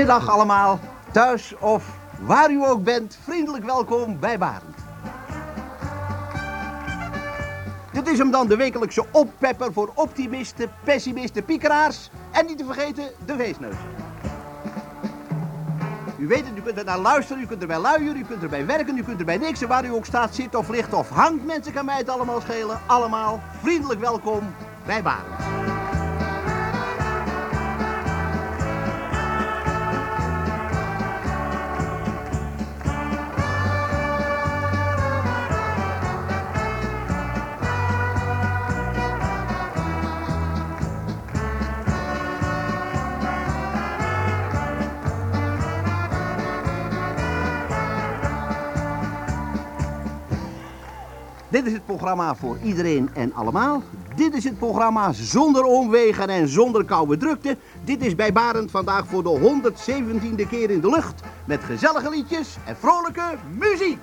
Goedemiddag allemaal, thuis of waar u ook bent, vriendelijk welkom bij Barend. Dit is hem dan de wekelijkse oppepper voor optimisten, pessimisten, piekeraars en niet te vergeten de feestneus. U weet het, u kunt er naar luisteren, u kunt erbij luieren, u kunt erbij werken, u kunt erbij niks. En waar u ook staat, zit of ligt of hangt, mensen kan mij het allemaal schelen. Allemaal vriendelijk welkom bij Barend. Dit is het programma voor iedereen en allemaal. Dit is het programma zonder omwegen en zonder koude drukte. Dit is bij Barend vandaag voor de 117e keer in de lucht. Met gezellige liedjes en vrolijke muziek.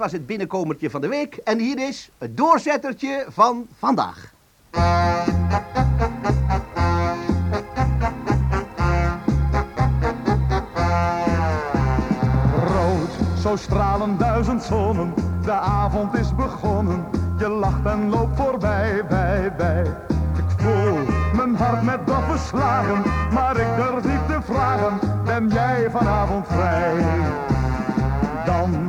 Was het binnenkomertje van de week. En hier is het doorzettertje van vandaag. Rood, zo stralen duizend zonnen, de avond is begonnen. Je lacht en loopt voorbij, bij, bij. Ik voel mijn hart met doffe slagen, maar ik durf niet te vragen, ben jij vanavond vrij? Dan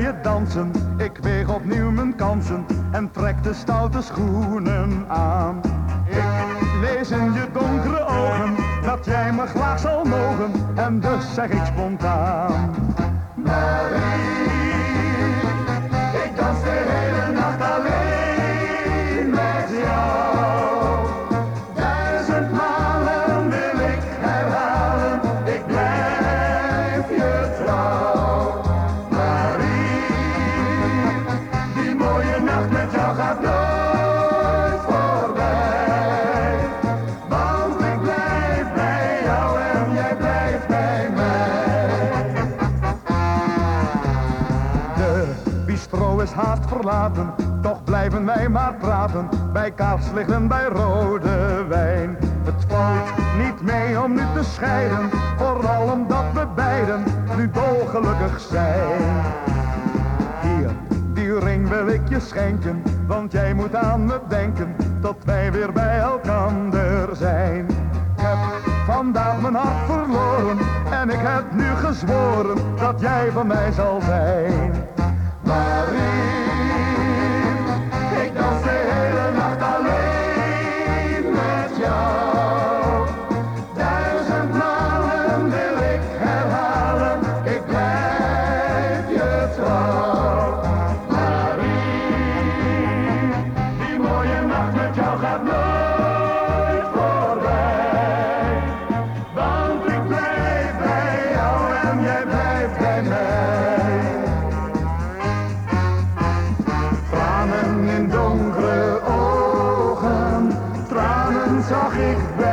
bij dansen, ik weeg opnieuw mijn kansen en trek de stoute schoenen aan. Ik lees in je donkere ogen dat jij me graag zal mogen en dus zeg ik spontaan. Marie, Bij kaarslichten, bij rode wijn. Het valt niet mee om nu te scheiden, vooral omdat we beiden nu dolgelukkig zijn. Hier, die ring wil ik je schenken, want jij moet aan me denken, tot wij weer bij elkander zijn. Ik heb vandaag mijn hart verloren, en ik heb nu gezworen, dat jij van mij zal zijn. Marie, Rick Bell.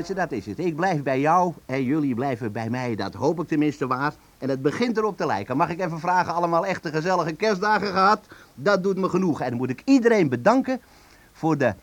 Mensen, dat is het. Ik blijf bij jou en jullie blijven bij mij. Dat hoop ik tenminste waar. En het begint erop te lijken. Mag ik even vragen, allemaal echte gezellige kerstdagen gehad? Dat doet me genoeg. En dan moet ik iedereen bedanken voor de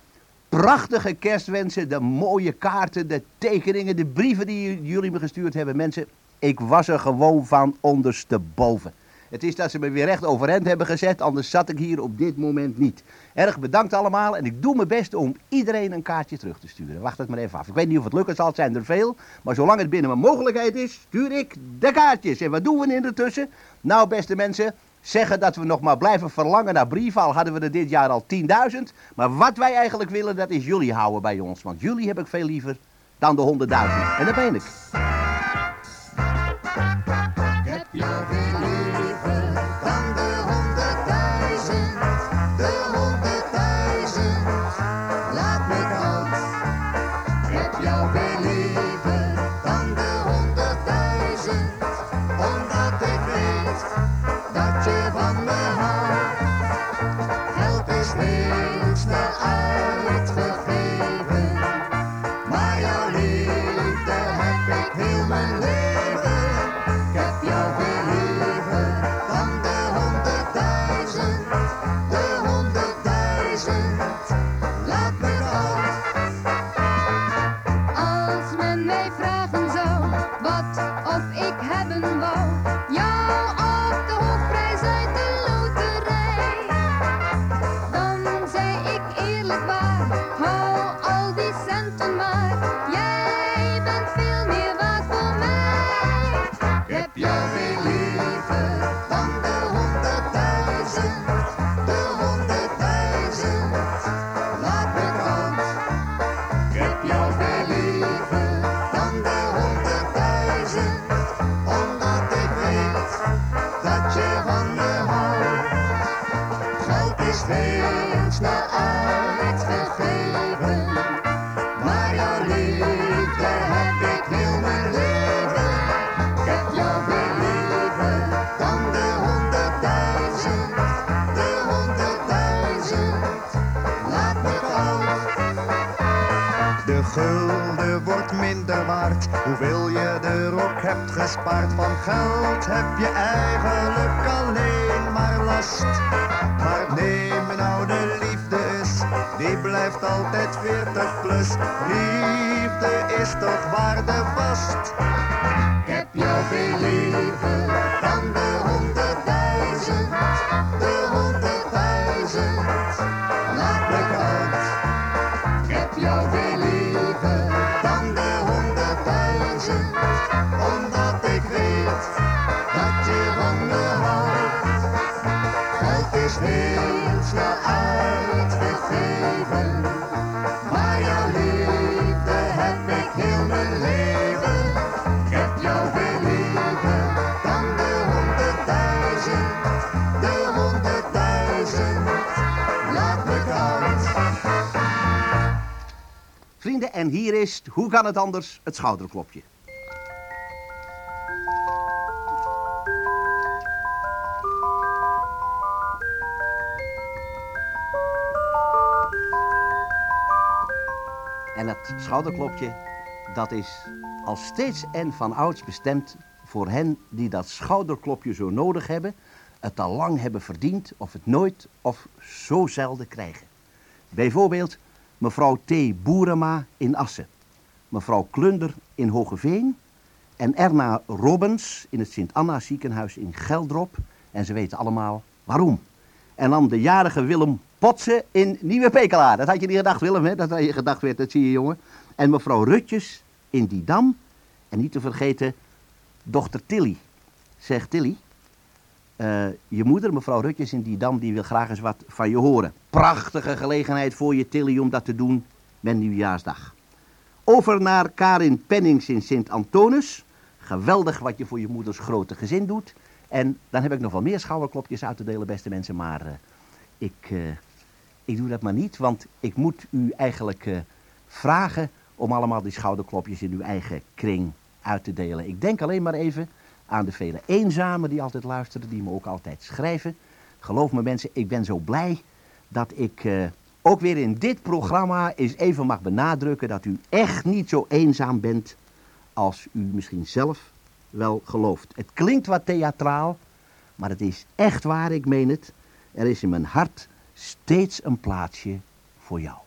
prachtige kerstwensen, de mooie kaarten, de tekeningen, de brieven die jullie me gestuurd hebben. Mensen, ik was er gewoon van ondersteboven. Het is dat ze me weer recht overeind hebben gezet, anders zat ik hier op dit moment niet. Erg bedankt allemaal en ik doe mijn best om iedereen een kaartje terug te sturen. Wacht het maar even af. Ik weet niet of het lukken zal, het zijn er veel. Maar zolang het binnen mijn mogelijkheid is, stuur ik de kaartjes. En wat doen we in de tussen? Nou, beste mensen, zeggen dat we nog maar blijven verlangen naar brieven. Al hadden we er dit jaar al 10.000. Maar wat wij eigenlijk willen, dat is jullie houden bij ons. Want jullie heb ik veel liever dan de 100.000. En dat ik. Ik gulden wordt minder waard, hoeveel je er ook hebt gespaard. Van geld heb je eigenlijk alleen maar last. Maar neem nou de liefde eens, die blijft altijd 40 plus. Liefde is toch waardevast. Heb jou veel liever en hier is, hoe kan het anders, het schouderklopje. En het schouderklopje, dat is al steeds en van ouds bestemd voor hen die dat schouderklopje zo nodig hebben, het al lang hebben verdiend of het nooit of zo zelden krijgen. Bijvoorbeeld mevrouw T. Boerema in Assen, mevrouw Klunder in Hogeveen en Erna Robbens in het Sint-Anna ziekenhuis in Geldrop. En ze weten allemaal waarom. En dan de jarige Willem Potsen in Nieuwe Pekelaar. Dat had je niet gedacht, Willem, hè? Dat had je gedacht werd, dat zie je, jongen. En mevrouw Rutjes in Didam. En niet te vergeten, dochter Tilly. Zeg, Tilly, eh, je moeder, mevrouw Rutjes in Didam, die wil graag eens wat van je horen. Prachtige gelegenheid voor je, Tilly, om dat te doen met nieuwjaarsdag. Over naar Karin Pennings in Sint-Antonus. Geweldig wat je voor je moeders grote gezin doet. En dan heb ik nog wel meer schouderklopjes uit te delen, beste mensen. Maar eh, ik, eh, ik doe dat maar niet, want ik moet u eigenlijk vragen om allemaal die schouderklopjes in uw eigen kring uit te delen. Ik denk alleen maar even aan de vele eenzamen die altijd luisteren, die me ook altijd schrijven. Geloof me mensen, ik ben zo blij dat ik eh, ook weer in dit programma eens even mag benadrukken dat u echt niet zo eenzaam bent als u misschien zelf wel gelooft. Het klinkt wat theatraal, maar het is echt waar, ik meen het. Er is in mijn hart steeds een plaatsje voor jou.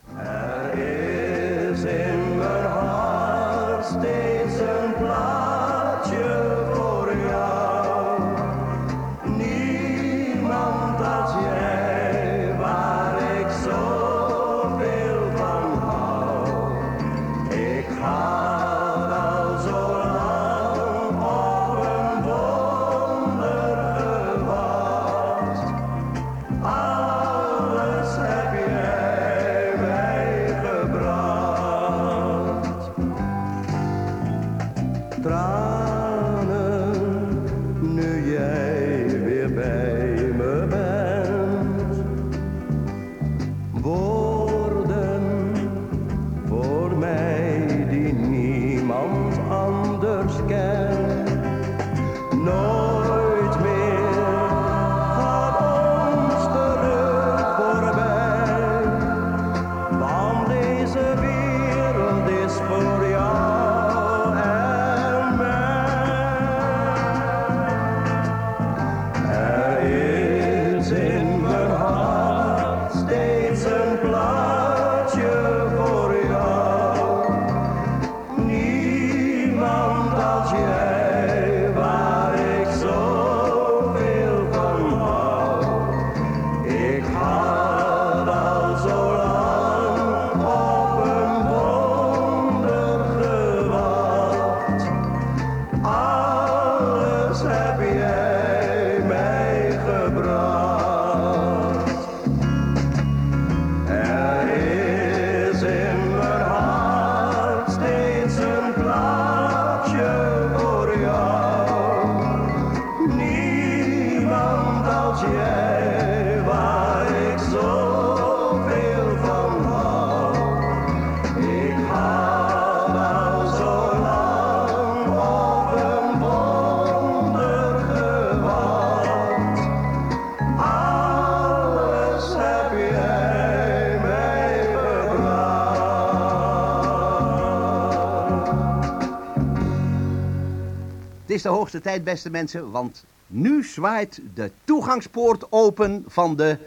De hoogste tijd, beste mensen, want nu zwaait de toegangspoort open van de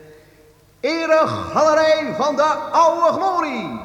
Eregalerij van de Oude Glorie.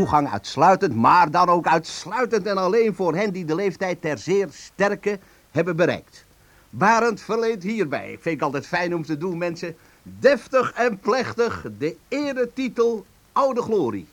Toegang uitsluitend, maar dan ook uitsluitend en alleen voor hen die de leeftijd ter zeer sterke hebben bereikt. Barend verleent hierbij, vind ik altijd fijn om te doen mensen, deftig en plechtig de eretitel Oude Glorie.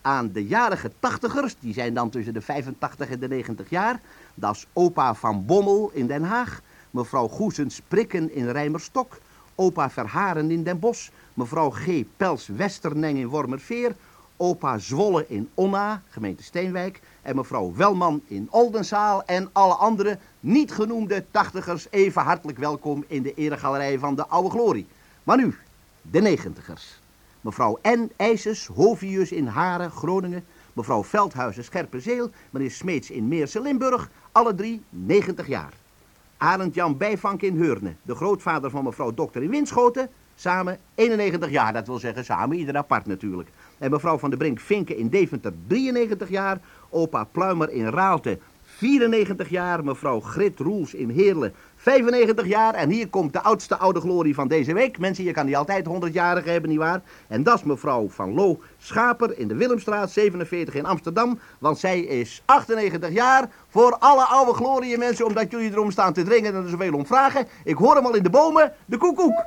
Aan de jarige tachtigers, die zijn dan tussen de 85 en de 90 jaar, dat is opa van Bommel in Den Haag, mevrouw Goesens Prikken in Rijmerstok, opa Verharen in Den Bosch, mevrouw G. Pels Westerneng in Wormerveer, opa Zwolle in Onna, gemeente Steenwijk, en mevrouw Welman in Oldenzaal en alle andere niet genoemde tachtigers even hartelijk welkom in de eregalerij van de Oude Glorie. Maar nu, de negentigers. Mevrouw N. IJsers, Hovius in Haren, Groningen, mevrouw Veldhuizen, Scherpenzeel, meneer Smeets in Meerse, Limburg, alle drie 90 jaar. Arend Jan Bijvank in Heurne, de grootvader van mevrouw Dokter in Winschoten, samen 91 jaar, dat wil zeggen samen, ieder apart natuurlijk. En mevrouw van der Brink Vinken in Deventer 93 jaar, opa Pluimer in Raalte 94 jaar, mevrouw Grit Roels in Heerlen 95 jaar. En hier komt de oudste oude glorie van deze week. Mensen, je kan die altijd 100-jarige hebben, nietwaar? En dat is mevrouw Van Loo Schaper in de Willemstraat 47 in Amsterdam. Want zij is 98 jaar. Voor alle oude glorie mensen, omdat jullie erom staan te dringen en er zoveel om vragen. Ik hoor hem al in de bomen, de koekoek.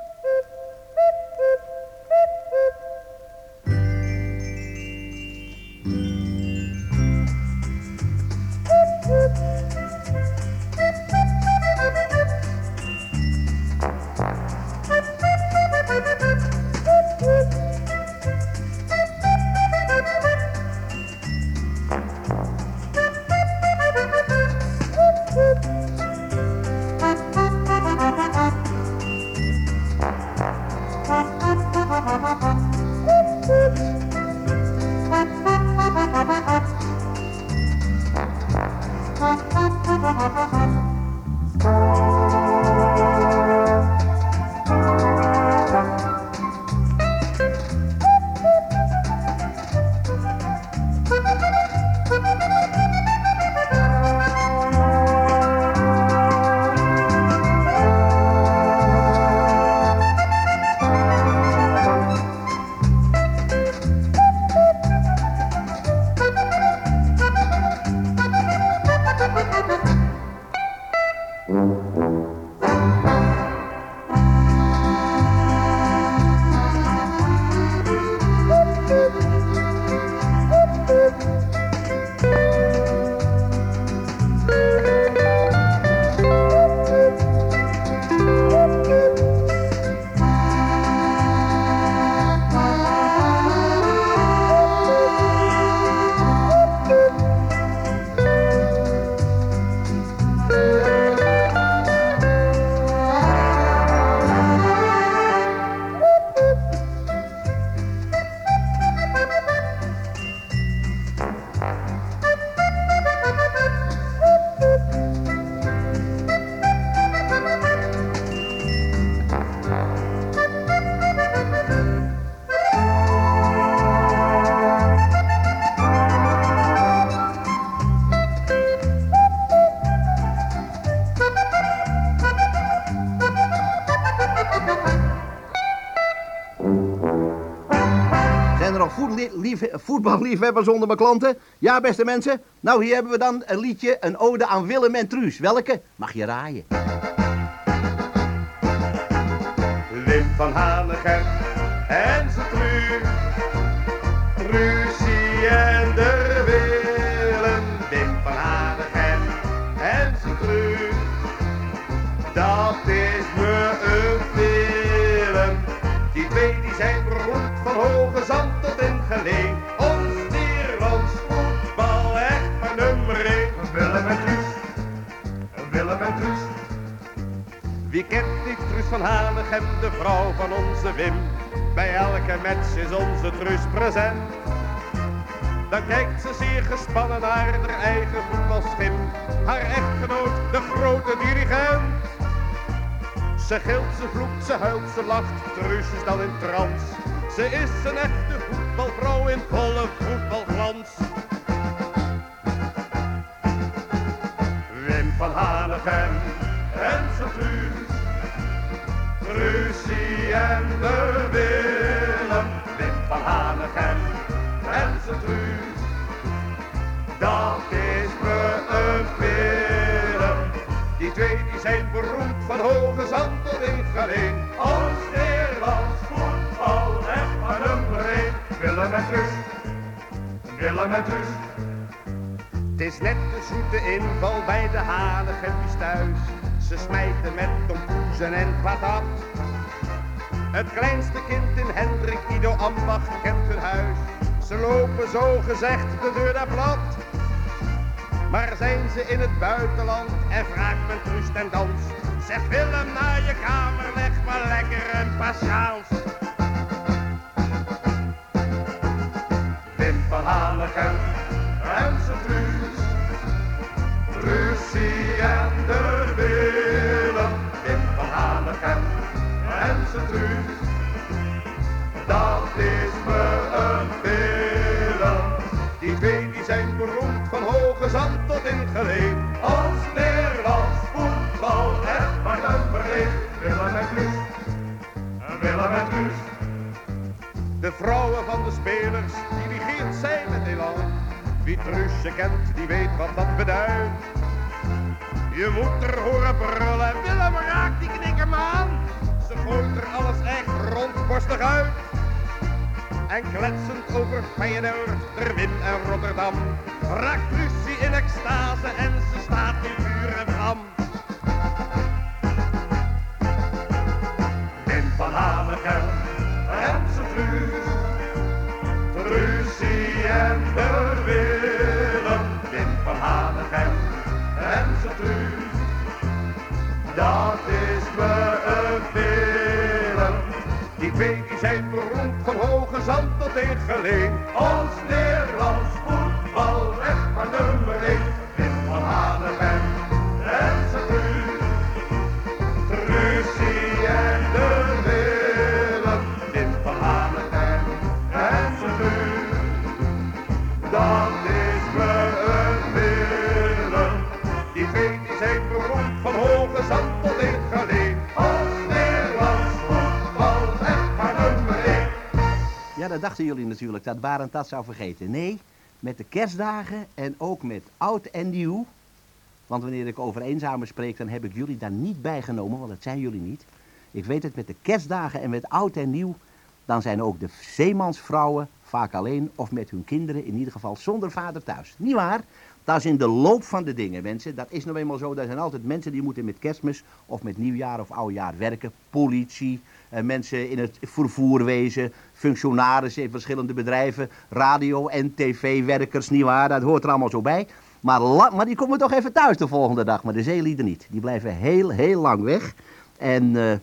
Voetballiefhebbers onder mijn klanten? Ja, beste mensen. Nou, hier hebben we dan een liedje, een ode aan Willem en Truus. Welke? Mag je raaien. Wim van Hanegem en zijn truus. Ruzie en de Willem en Truus. Willem. Wie kent niet Truus van Hanegem, de vrouw van onze Wim? Bij elke match is onze Truus present. Dan kijkt ze zeer gespannen naar haar eigen voetbalschim. Haar echtgenoot, de grote dirigent. Ze gilt, ze vloekt, ze huilt, ze lacht, Truus is dan in trance. Ze is een echte voetbalvrouw in volle voetbalglans. Van Hanegem en zijn Truus. Ruzie en de Willem. Wim van Hanegem en zijn Truus. Dat is me een film. Die twee die zijn beroemd van hoge zand tot in Galeen. Ons Nederlands voetbal maar nummer één. Willem en Truus. Willem en. Het is net de zoete inval bij de Hanegempies thuis. Ze smijten met tompoezen en patat. Het kleinste kind in Hendrik Ido Ambacht kent hun huis. Ze lopen zo gezegd de deur daar plat. Maar zijn ze in het buitenland en vraagt men rust en dans. Zeg Willem naar je kamer, leg maar lekker een passaals. Wim van Hanegem en zijn truus. Lucie en de Willem. Wim van Hanegem en zijn truus. Dat is me een film. Die twee die zijn beroemd van hoge zand tot in geleen. Als Nederlands voetbal echt maar nummer. Willem en Kluus. Willem en. De vrouwen van de spelers dirigeert zij met elan. Wie Truusje kent, die weet wat dat beduidt. Je moet er horen brullen, Willem raakt die knikker aan. Ze gooit er alles echt rondborstig uit. En kletsend over Feyenoord, der Wim en Rotterdam. Raakt Lucie in extase en ze staat in vuur en vlam. Wim van Hanegem en zijn truus. Trucie en de Dat is me een film. Die twee die zijn beroemd van hoge zand tot in geleen. Ons Ja, dat dachten jullie natuurlijk, dat Barend dat zou vergeten. Nee, met de kerstdagen en ook met oud en nieuw. Want wanneer ik over eenzamen spreek, dan heb ik jullie daar niet bijgenomen, want dat zijn jullie niet. Ik weet het, met de kerstdagen en met oud en nieuw, dan zijn ook de zeemansvrouwen vaak alleen of met hun kinderen, in ieder geval zonder vader thuis. Niet waar? Dat is in de loop van de dingen, mensen. Dat is nou eenmaal zo. Er zijn altijd mensen die moeten met kerstmis of met nieuwjaar of oudjaar werken. Politie, eh, mensen in het vervoerwezen, functionarissen in verschillende bedrijven, radio- en tv-werkers, niet waar? Dat hoort er allemaal zo bij. Maar, maar die komen toch even thuis de volgende dag, maar de zeelieden niet. Die blijven heel, heel lang weg. En eh,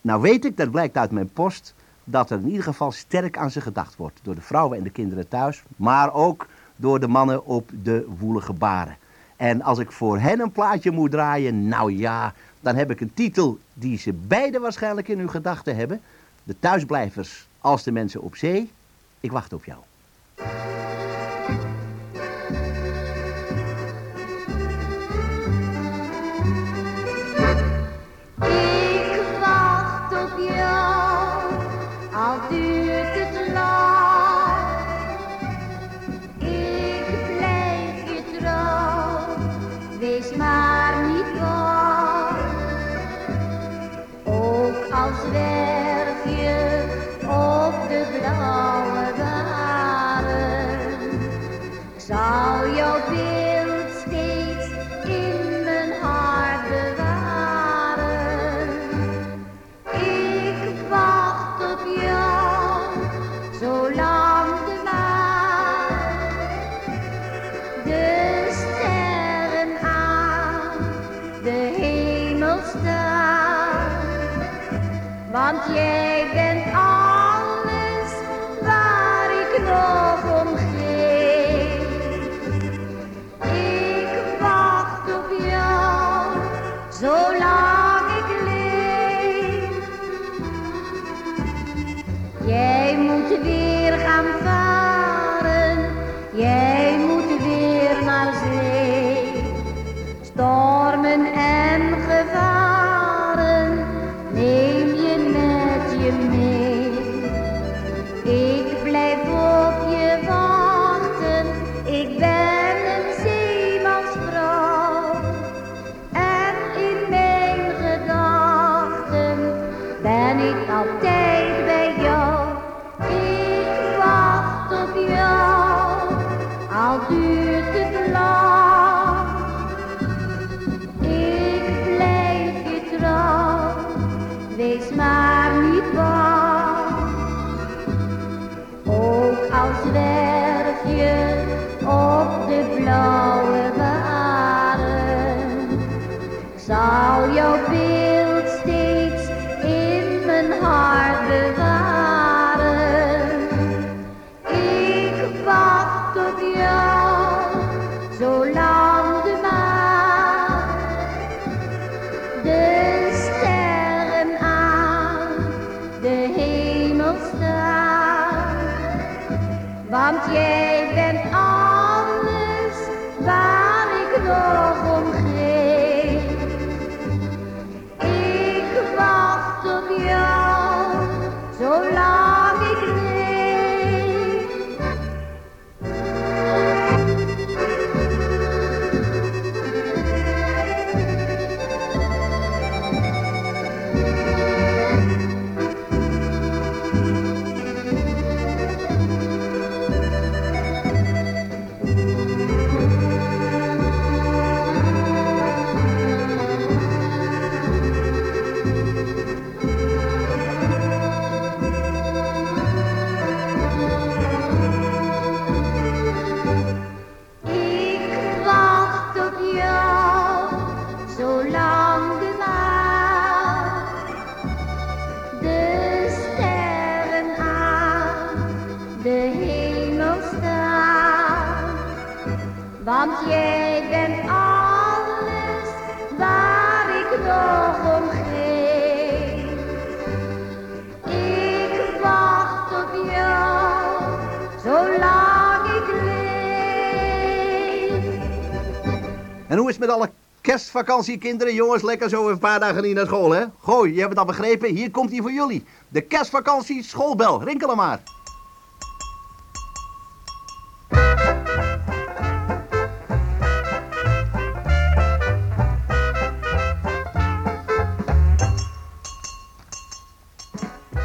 nou weet ik, dat blijkt uit mijn post, dat er in ieder geval sterk aan ze gedacht wordt. Door de vrouwen en de kinderen thuis, maar ook door de mannen op de woelige baren. En als ik voor hen een plaatje moet draaien, nou ja, dan heb ik een titel die ze beiden waarschijnlijk in hun gedachten hebben. De thuisblijvers als de mensen op zee. Ik wacht op jou. Son kerstvakantiekinderen? Jongens, lekker zo een paar dagen niet naar school, hè? Gooi, je hebt het al begrepen. Hier komt hij voor jullie. De kerstvakantie schoolbel. Rinkelen maar.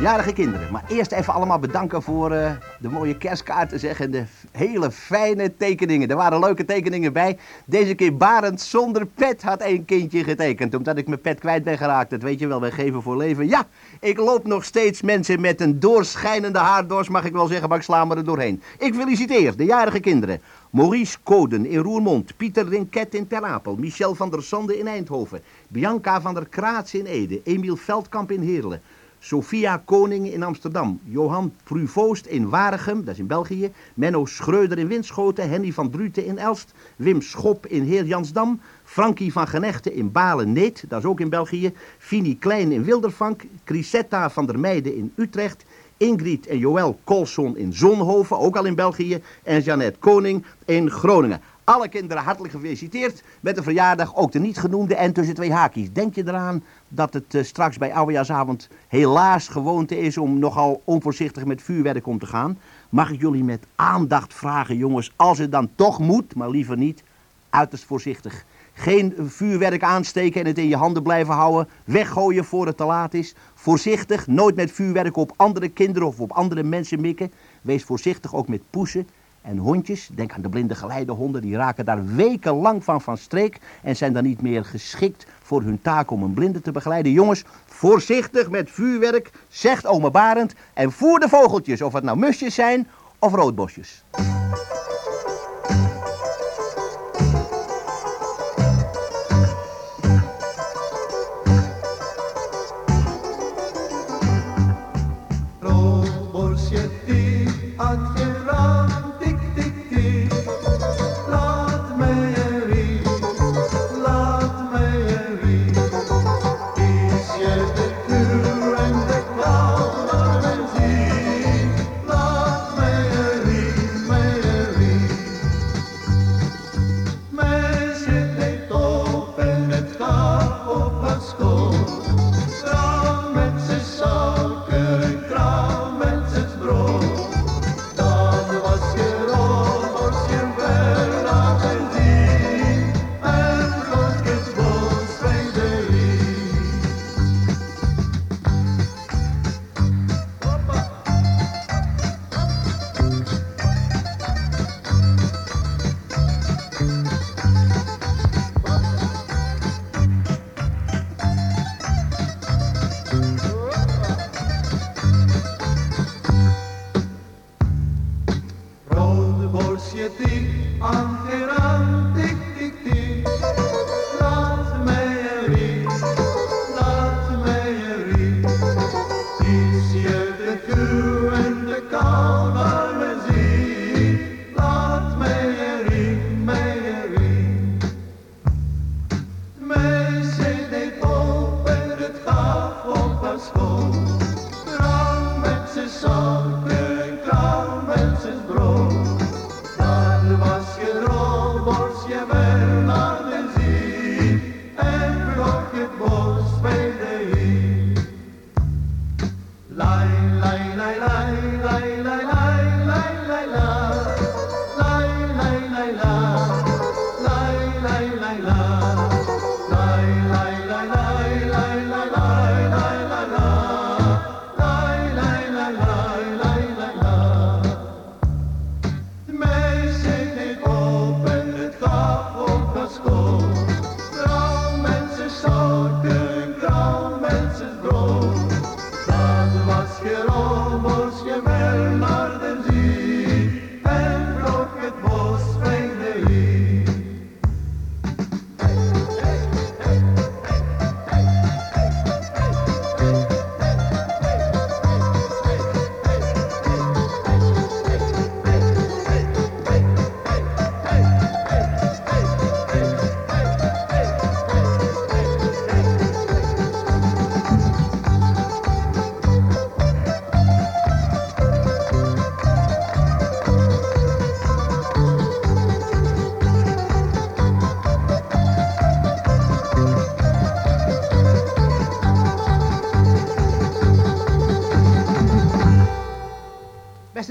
Jarige kinderen, maar eerst even allemaal bedanken voor eh, de mooie kerstkaarten zeg en de hele fijne tekeningen. Er waren leuke tekeningen bij. Deze keer Barend zonder pet had één kindje getekend, omdat ik mijn pet kwijt ben geraakt. Dat weet je wel, wij geven voor leven. Ja, ik loop nog steeds mensen met een doorschijnende haardors, mag ik wel zeggen, maar ik sla me er doorheen. Ik feliciteer de jarige kinderen. Maurice Koden in Roermond, Pieter Rinket in Ter Apel, Michel van der Sande in Eindhoven, Bianca van der Kraats in Ede, Emiel Veldkamp in Heerlen, Sophia Koning in Amsterdam, Johan Pruvoost in Waregem, dat is in België, Menno Schreuder in Winschoten, Henny van Druten in Elst, Wim Schop in Heer Jansdam, Frankie van Genechten in Balen-Neet, dat is ook in België, Fini Klein in Wildervank, Crisetta van der Meijden in Utrecht, Ingrid en Joël Colson in Zonhoven, ook al in België, en Jeannette Koning in Groningen. Alle kinderen hartelijk gefeliciteerd met de verjaardag, ook de niet genoemde en tussen twee haakjes. Denk je eraan dat het eh, straks bij oudejaarsavond helaas gewoonte is om nogal onvoorzichtig met vuurwerk om te gaan? Mag ik jullie met aandacht vragen, jongens, als het dan toch moet, maar liever niet, uiterst voorzichtig. Geen vuurwerk aansteken en het in je handen blijven houden. Weggooien voor het te laat is. Voorzichtig, nooit met vuurwerk op andere kinderen of op andere mensen mikken. Wees voorzichtig ook met poesen en hondjes. Denk aan de blinde geleidehonden, die raken daar wekenlang van van streek en zijn dan niet meer geschikt voor hun taak om een blinde te begeleiden. Jongens, voorzichtig met vuurwerk, zegt oma Barend. En voer de vogeltjes, of het nou musjes zijn of roodbosjes.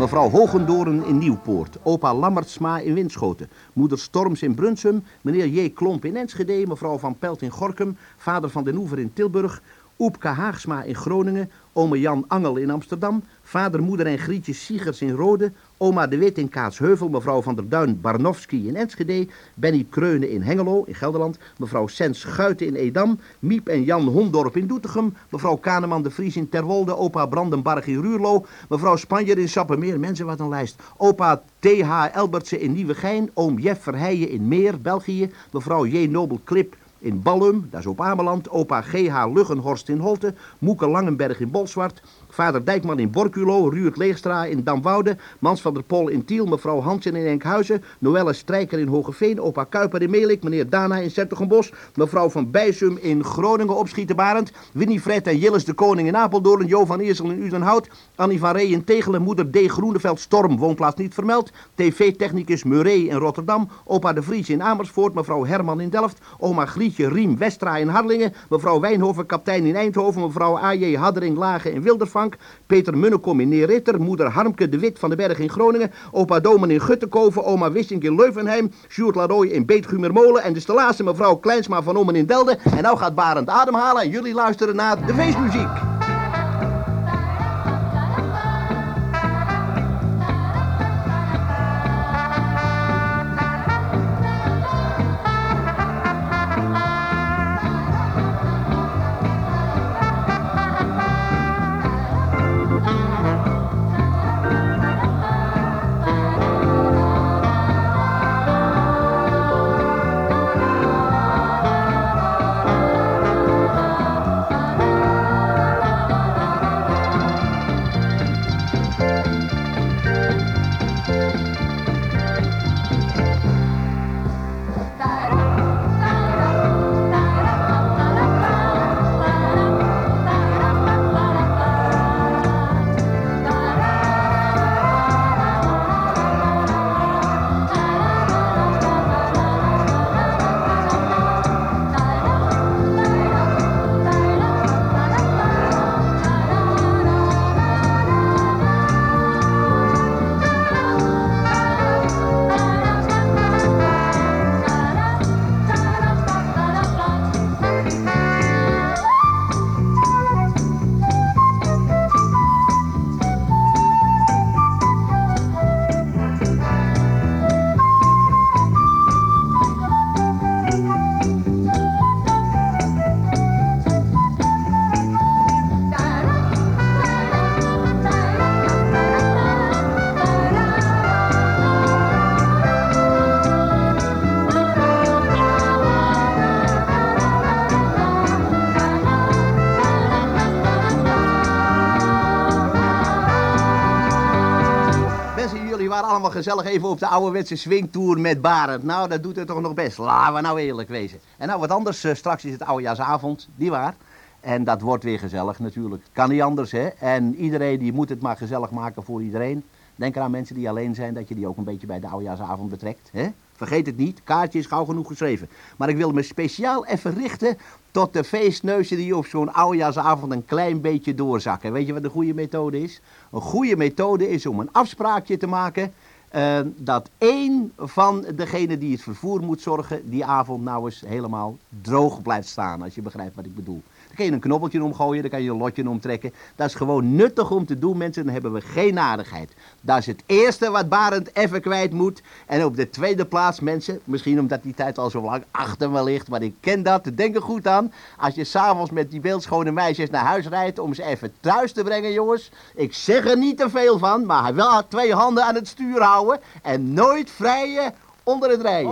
mevrouw Hogendoren in Nieuwpoort, opa Lammertsma in Winschoten, moeder Storms in Brunsum, meneer J. Klomp in Enschede, mevrouw Van Pelt in Gorkum, vader Van den Oever in Tilburg, Oepke Haagsma in Groningen, oma Jan Angel in Amsterdam, vader, moeder en Grietje Siegers in Rode, oma De Wit in Kaatsheuvel, mevrouw Van der Duin Barnowski in Enschede, Benny Kreunen in Hengelo in Gelderland, mevrouw Sens Schuiten in Edam, Miep en Jan Hondorp in Doetinchem, mevrouw Kaneman de Vries in Terwolde, opa Brandenbarg in Ruurlo, mevrouw Spanjer in Sappemeer, mensen wat een lijst, opa T.H. Elbertse in Nieuwegein, oom Jeff Verheijen in Meer, België, mevrouw J. Nobel Klip in Ballum, dat is op Ameland, opa G.H. Luggenhorst in Holte, Moeke Langenberg in Bolsward, vader Dijkman in Borculo, Ruurt Leegstra in Damwoude, Mans van der Pol in Tiel, mevrouw Hansen in Enkhuizen, Noelle Strijker in Hogeveen, opa Kuiper in Meelik, meneer Dana in Sertogenbos, mevrouw van Bijsum in Groningen op Schietenbarend, Winnie Fred en Jillis de Koning in Apeldoorn, Jo van Eersel in Udenhout, Annie van Ree in Tegelen, moeder D. Groeneveld Storm, woonplaats niet vermeld, tv-technicus Murray in Rotterdam, opa De Vries in Amersfoort, mevrouw Herman in Delft, oma Grietje Riem Westra in Harlingen, mevrouw Wijnhoven kaptein in Eindhoven, mevrouw A.J. Haddering Lage in Peter Munnekom in Neeritter, moeder Harmke de Wit van de Berg in Groningen, opa Domen in Guttenkoven, oma Wissink in Leuvenheim, Sjoerd Laroy in Beetgumermolen en dus de laatste mevrouw Kleinsma van Ommen in Delden. En nou gaat Barend ademhalen en jullie luisteren naar de feestmuziek. Allemaal gezellig even op de ouderwetse swingtour met Barend. Nou, dat doet het toch nog best. Laten we nou eerlijk wezen. En nou, wat anders. eh, straks is het oudejaarsavond, die waar. En dat wordt weer gezellig natuurlijk. Kan niet anders, hè. En iedereen die moet het maar gezellig maken voor iedereen. Denk eraan mensen die alleen zijn, dat je die ook een beetje bij de oudejaarsavond betrekt. Hè? Vergeet het niet, kaartje is gauw genoeg geschreven. Maar ik wil me speciaal even richten tot de feestneuzen die op zo'n oudejaarsavond een klein beetje doorzakken. Weet je wat de goede methode is? Een goede methode is om een afspraakje te maken eh, dat één van degenen die het vervoer moet zorgen, die avond nou eens helemaal droog blijft staan, als je begrijpt wat ik bedoel. Dan kan je een knobbeltje omgooien, dan kan je een lotje omtrekken. Dat is gewoon nuttig om te doen, mensen, dan hebben we geen nadigheid. Dat is het eerste wat Barend even kwijt moet. En op de tweede plaats, mensen, misschien omdat die tijd al zo lang achter me ligt, maar ik ken dat, denk er goed aan. Als je s'avonds met die beeldschone meisjes naar huis rijdt om ze even thuis te brengen, jongens. Ik zeg er niet te veel van, maar wel twee handen aan het stuur houden en nooit vrijen onder het rijden.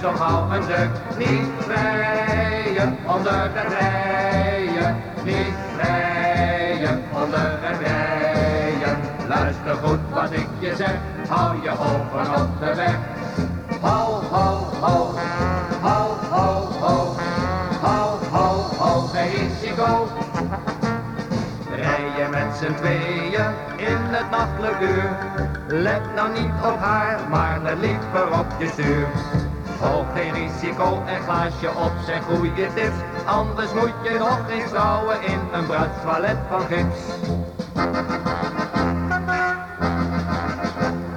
Zo gauw een deuk. Niet vrijen onder het rijden, niet vrijen onder het rijden. Luister goed wat ik je zeg, hou je ogen op de weg. Ho, ho, ho, ho, ho, ho, ho, ho, ho, geen risico. Rij je met z'n tweeën in het nachtelijk uur. Let nou niet op haar, maar let liever op je stuur. Hoog geen risico en glaasje op zijn goede tips. Anders moet je nog eens trouwen in een bruidstoilet van gips.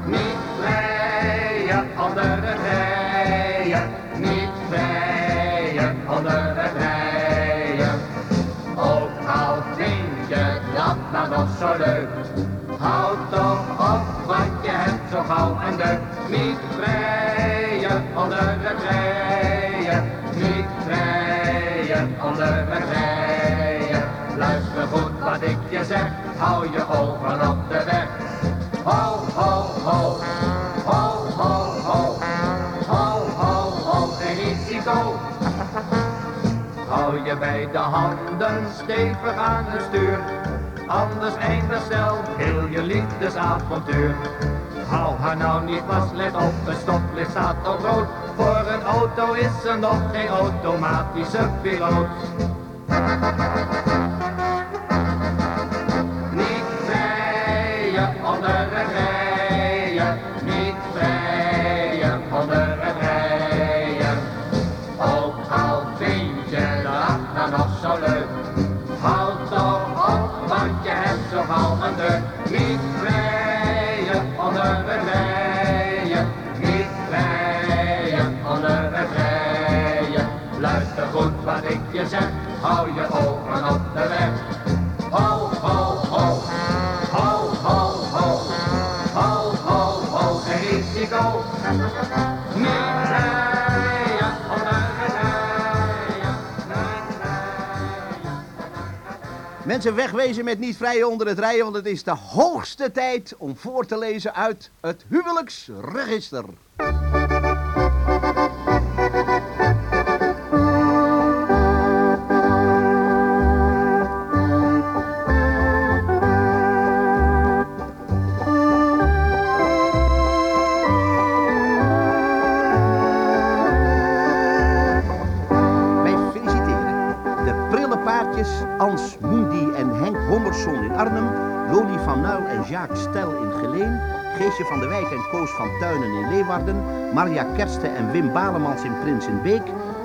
Niet vrijen onder het rijden, niet vrijen onder het rijden. Ook al vind je dat nou nog zo leuk, houd toch op, want je hebt zo gauw een deuk. Het rijden, niet vrijen onder het rijden. Luister goed wat ik je zeg, hou je ogen op de weg. Ho, ho, ho, ho, ho, ho, ho, ho, ho, geen risico. Hou je bij de handen stevig aan het stuur, anders eindigt snel heel je liefdesavontuur. Hou haar nou niet vast, let op, een stoplicht staat op rood. Voor een auto is er nog geen automatische piloot. Hou je ogen op de weg. Ho, ho, ho, ho, ho, ho, ho, ho, ho, geen. Mensen wegwezen met niet vrij onder het rijden, want het is de hoogste tijd om voor te lezen uit het huwelijksregister. Van der Wijk en Koos van Tuinen in Leeuwarden, Maria Kerste en Wim Balemans in Prinsenbeek,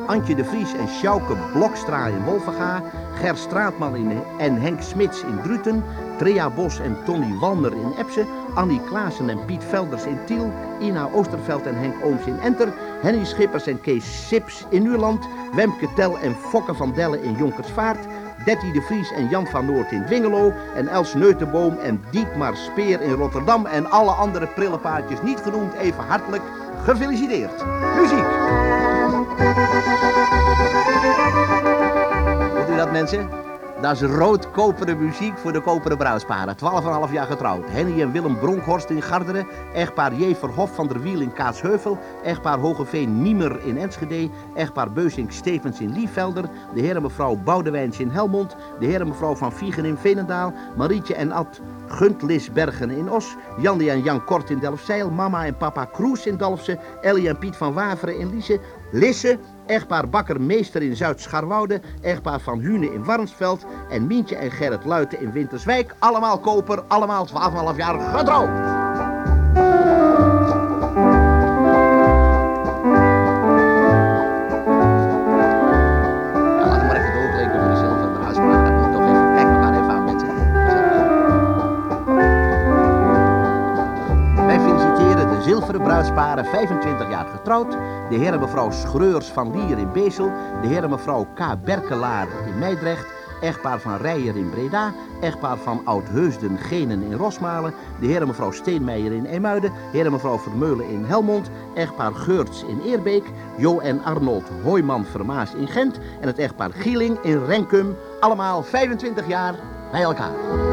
Antje de Vries en Sjouke Blokstra in Wolvenga, Ger Straatman in, en Henk Smits in Druten, Trea Bos en Tony Walner in Epse, Annie Klaassen en Piet Velders in Tiel, Ina Oosterveld en Henk Ooms in Enter, Henny Schippers en Kees Sips in Nuland, Wemke Tel en Fokke van Delle in Jonkersvaart, Detty de Vries en Jan van Noort in Dwingelo en Els Neutenboom en Dietmar Speer in Rotterdam en alle andere prille paardjes niet genoemd even hartelijk gefeliciteerd. Muziek! Hoort u dat mensen? Dat is rood-koperen muziek voor de koperen bruidsparen. 12,5 jaar getrouwd. Henny en Willem Bronkhorst in Garderen. Echtpaar J. Verhof van der Wiel in Kaatsheuvel. Echtpaar Hogeveen Niemer in Enschede. Echtpaar Beusink Stevens in Liefvelder. De heer en mevrouw Boudewijns in Helmond. De heer en mevrouw Van Viegen in Veenendaal. Marietje en Ad Guntlis Bergen in Os. Jannie en Jan Kort in Delfzijl. Mama en papa Kroes in Dalfsen. Ellie en Piet van Waveren in Liese. Lisse. Echtpaar Bakker Meester in Zuid-Scharwoude. Echtpaar Van Hune in Warnsveld. En Mientje en Gerrit Luiten in Winterswijk. Allemaal koper, allemaal 12,5 jaar getrouwd. Bruidsparen, 25 jaar getrouwd. De heer en mevrouw Schreurs van Lier in Bezel. De heer en mevrouw K. Berkelaar in Meidrecht. Echtpaar van Rijer in Breda. Echtpaar van Oud-Heusden Genen in Rosmalen. De heer en mevrouw Steenmeijer in Eemuiden. Heer en mevrouw Vermeulen in Helmond. Echtpaar Geurts in Eerbeek. Jo en Arnold Hoijman Vermaas in Gent. En het echtpaar Gieling in Renkum. Allemaal 25 jaar bij elkaar.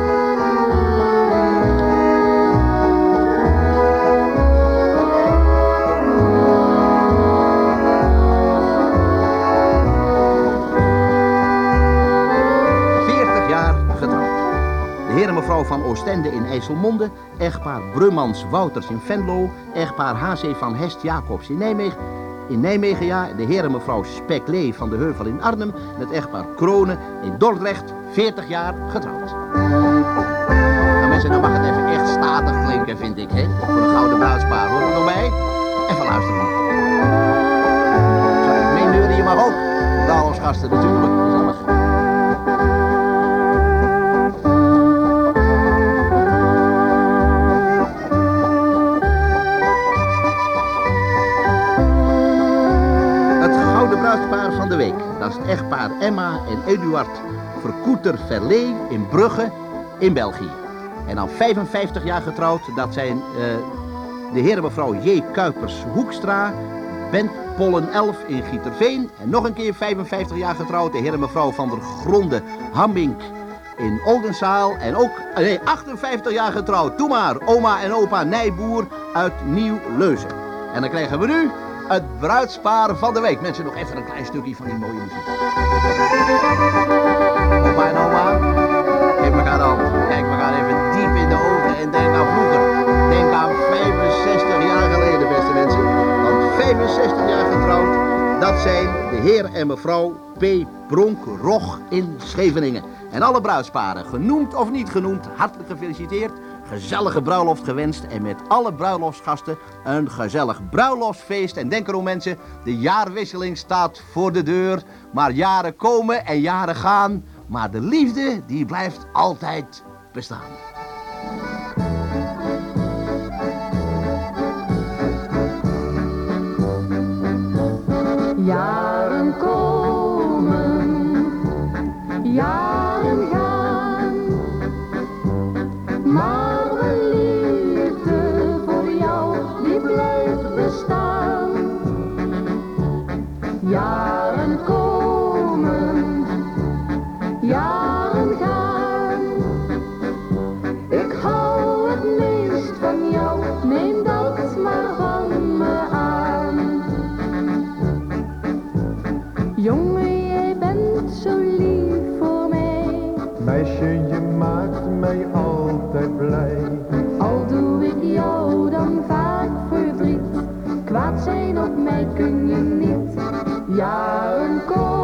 Van Oostende in IJsselmonde, echtpaar Brummans Wouters in Venlo, echtpaar HC van Hest Jacobs in Nijmegen, in Nijmegen ja, de heer en mevrouw Speklee van de Heuvel in Arnhem, het echtpaar Kronen in Dordrecht, 40 jaar getrouwd. Nou mensen, dan mag het even echt statig klinken, vind ik, hè? Voor een gouden bruidspaar, hoor je nog bij? Even luisteren. Meendeuren, je mag ook. Bruiloftsgasten natuurlijk, gezellig. Het het echtpaar Emma en Eduard Verkoeter Verlee in Brugge in België. En al 55 jaar getrouwd. Dat zijn eh, de heer en mevrouw J. Kuipers Hoekstra, Bent Pollen 11 in Gieterveen. En nog een keer 55 jaar getrouwd. De heer en mevrouw van der Gronde Hammink in Oldenzaal. En ook eh, nee, 58 jaar getrouwd. Doe maar, oma en opa Nijboer uit Nieuw-Leuzen. En dan krijgen we nu het bruidspaar van de week. Mensen, nog even een klein stukje van die mooie muziek. Opa en oma, geef elkaar de hand. Kijk elkaar even diep in de ogen en denk aan vroeger. Denk aan 65 jaar geleden, beste mensen. Want 65 jaar getrouwd, dat zijn de heer en mevrouw P. Pronk-Rog in Scheveningen. En alle bruidsparen, genoemd of niet genoemd, hartelijk gefeliciteerd. Gezellige bruiloft gewenst en met alle bruiloftsgasten een gezellig bruiloftsfeest. En denk erom mensen, de jaarwisseling staat voor de deur. Maar jaren komen en jaren gaan. Maar de liefde, die blijft altijd bestaan. Jaren komen, jaren gaan, maar Meisje, je maakt mij altijd blij. Al doe ik jou dan vaak verdriet. Kwaad zijn op mij kun je niet. Jaren komen,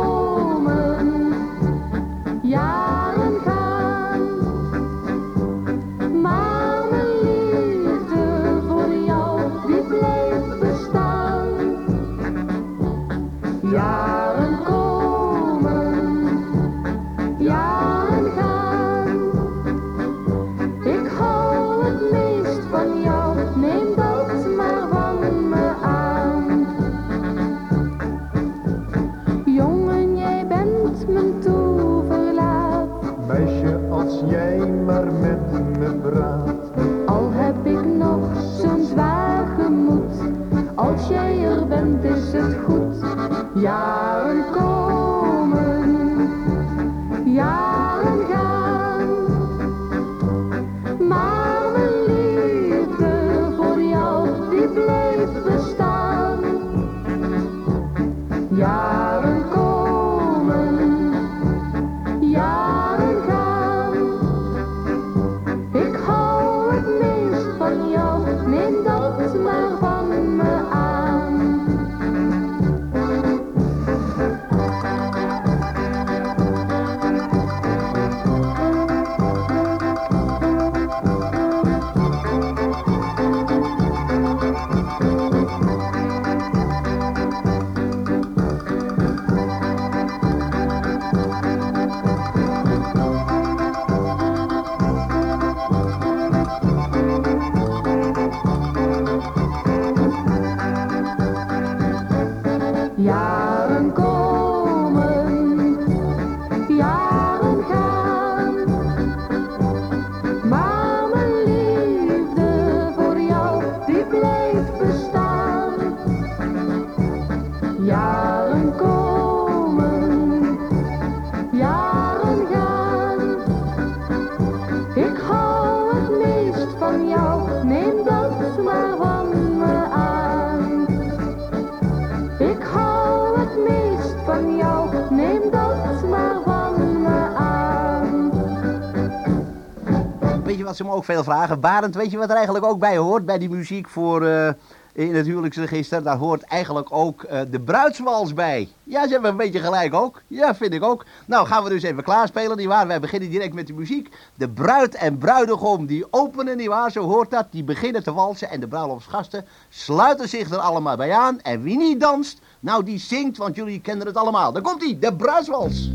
ze me ook veel vragen? Barend, weet je wat er eigenlijk ook bij hoort? Bij die muziek voor eh, in het huwelijksregister, daar hoort eigenlijk ook eh, de bruidswals bij. Ja, ze hebben een beetje gelijk ook. Ja, vind ik ook. Nou, gaan we dus even klaarspelen, nietwaar? Wij beginnen direct met de muziek. De bruid en bruidegom, die openen, nietwaar? Zo hoort dat. Die beginnen te walsen en de bruiloftsgasten sluiten zich er allemaal bij aan. En wie niet danst, nou die zingt, want jullie kennen het allemaal. Daar komt hij, de bruidswals.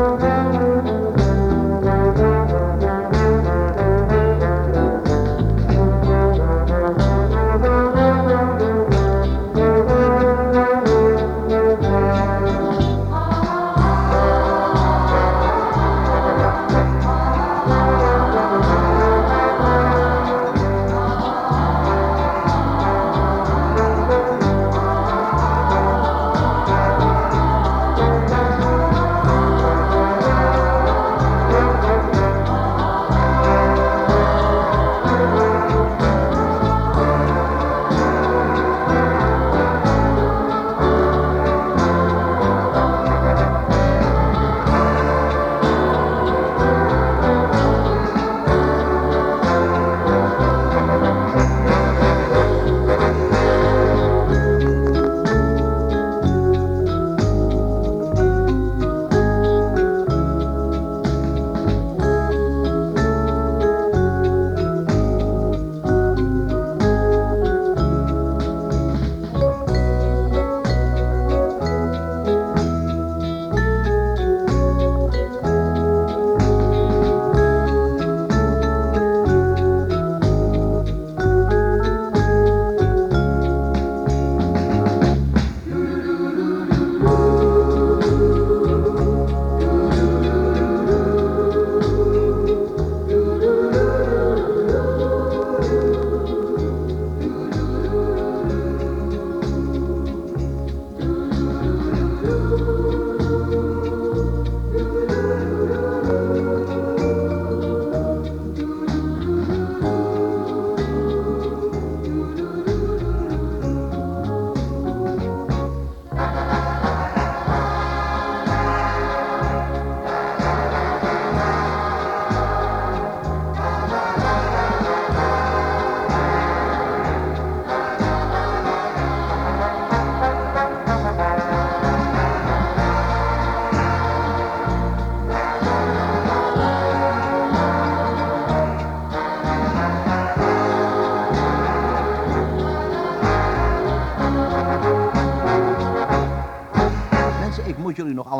Mensen,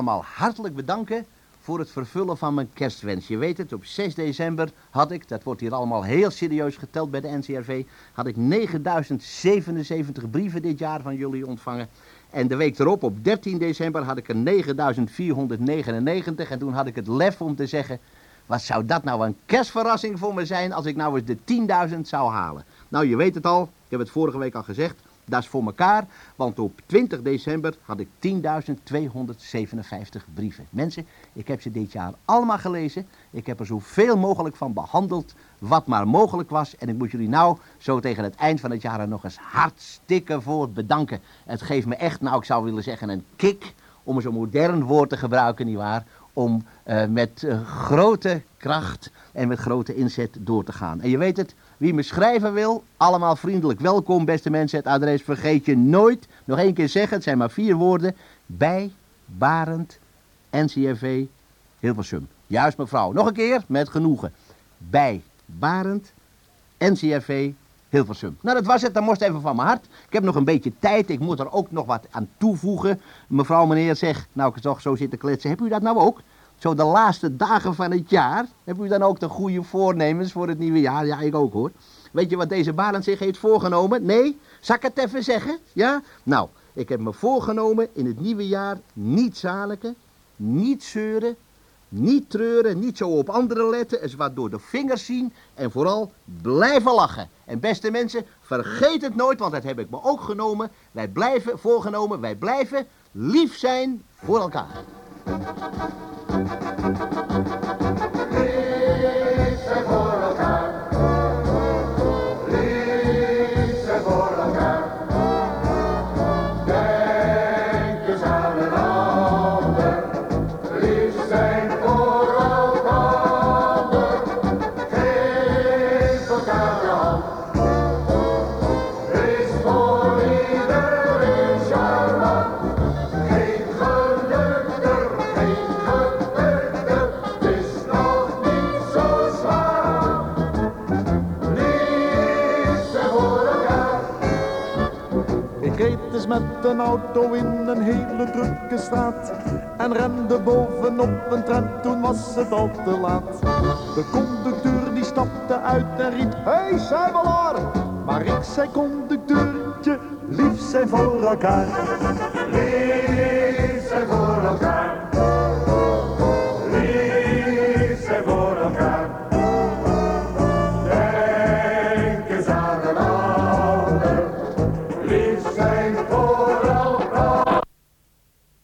allemaal hartelijk bedanken voor het vervullen van mijn kerstwens. Je weet het, op 6 december had ik, dat wordt hier allemaal heel serieus geteld bij de NCRV, had ik 9077 brieven dit jaar van jullie ontvangen. En de week erop, op 13 december, had ik er 9499 en toen had ik het lef om te zeggen, wat zou dat nou een kerstverrassing voor me zijn als ik nou eens de 10.000 zou halen. Nou, je weet het al, ik heb het vorige week al gezegd, dat is voor elkaar, want op 20 december had ik 10.257 brieven. Mensen, ik heb ze dit jaar allemaal gelezen. Ik heb er zoveel mogelijk van behandeld, wat maar mogelijk was. En ik moet jullie nou, zo tegen het eind van het jaar, er nog eens hartstikke voor bedanken. Het geeft me echt, nou ik zou willen zeggen, een kick, om een zo modern woord te gebruiken, nietwaar? Om eh, met eh, grote kracht en met grote inzet door te gaan. En je weet het, wie me schrijven wil, allemaal vriendelijk welkom, beste mensen. Het adres vergeet je nooit. Nog één keer zeggen, het zijn maar vier woorden. Bij Barend, NCRV, Hilversum. Juist mevrouw. Nog een keer, met genoegen. Bij Barend, NCRV, Hilversum. Nou, dat was het. Dat moest even van mijn hart. Ik heb nog een beetje tijd. Ik moet er ook nog wat aan toevoegen. Mevrouw, meneer, zeg, nou ik toch zo zitten kletsen. Heb u dat nou ook? Zo de laatste dagen van het jaar. Heb u dan ook de goede voornemens voor het nieuwe jaar? Ja, ik ook hoor. Weet je wat deze Barend zich heeft voorgenomen? Nee? Zal ik het even zeggen? Ja? Nou, ik heb me voorgenomen in het nieuwe jaar niet zaliken, niet zeuren, niet treuren, niet zo op anderen letten, eens wat door de vingers zien en vooral blijven lachen. En beste mensen, vergeet het nooit, want dat heb ik me ook genomen. Wij blijven voorgenomen, wij blijven lief zijn voor elkaar. Thank you. een auto in een hele drukke straat en rende bovenop een tram, toen was het al te laat. De conducteur die stapte uit en riep, hey zuivelaar! Maar ik zei conducteurtje, lief zijn voor elkaar. Lief zijn voor elkaar.